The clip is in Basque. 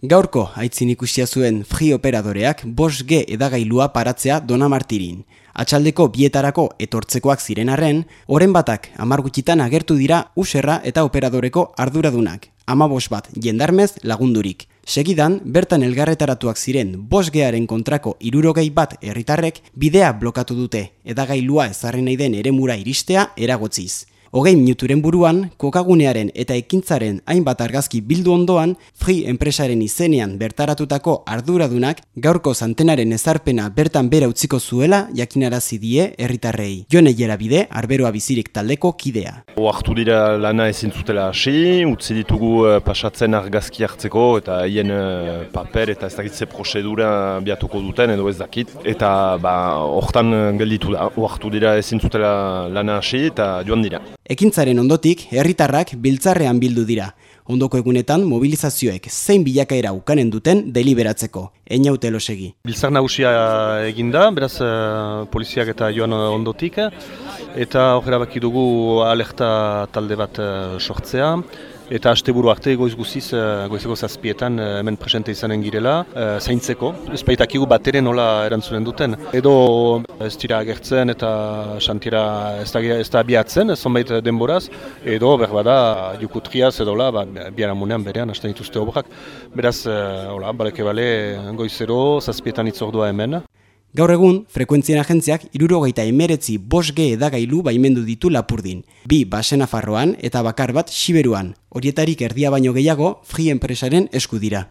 Gaurko haitzin ikusia zuen Free operadoreak 5G edagailua paratzea Dona Martirin. Atxaldeko bietarako etortzekoak ziren arren, oren batak amargutitan agertu dira userra eta operadoreko arduradunak, ama bat jendarmez lagundurik. Segidan, bertan elgarretaratuak ziren 5Garen kontrako irurogei bat herritarrek bidea blokatu dute, edagailua ezarren nahi den eremura iristea eragotziz. Hogei minuturen buruan, kokagunearen eta ekintzaren hainbat argazki bildu ondoan, Free enpresaren izenean bertaratutako arduradunak gaurko zantenaren ezarpena bertan bera utziko zuela jakinarazi die herritarrei. Jone bide, arberoa bizirik taldeko kidea. Oartu dira lana ezin zutela hasi, utzi ditugu uh, pasatzen argazki hartzeko eta hien uh, paper eta ez dakitze prozedura biatuko duten edo ez dakit. Eta ba, hortan gelditu da, oartu dira ezin zutela lana hasi eta joan dira. Ekintzaren ondotik, herritarrak biltzarrean bildu dira. Ondoko egunetan, mobilizazioek zein bilakaera ukanen duten deliberatzeko. Einaute losegi. Biltzar nagusia eginda, beraz uh, poliziak eta joan ondotik. Eta horrela baki dugu alerta talde bat uh, sortzea. Eta asteburu arte goiz guziz, eh, goizeko zazpietan eh, hemen presente izanen girela, zaintzeko. Ez baitakigu bat ere nola erantzunen duten. Edo ez dira agertzen eta xantira ez da, ez da biatzen, zonbait denboraz. Edo berbada jukutriaz edo la, ba, biaramunean berean, hasten dituzte obrak. Beraz, uh, hola, baleke bale, goizero, zazpietan itzordua hemen. Gaur egun, frekuentzien agentziak irurogeita emeretzi bosge edagailu baimendu ditu lapurdin. Bi basena farroan eta bakar bat siberuan. Horietarik erdia baino gehiago, free enpresaren esku dira.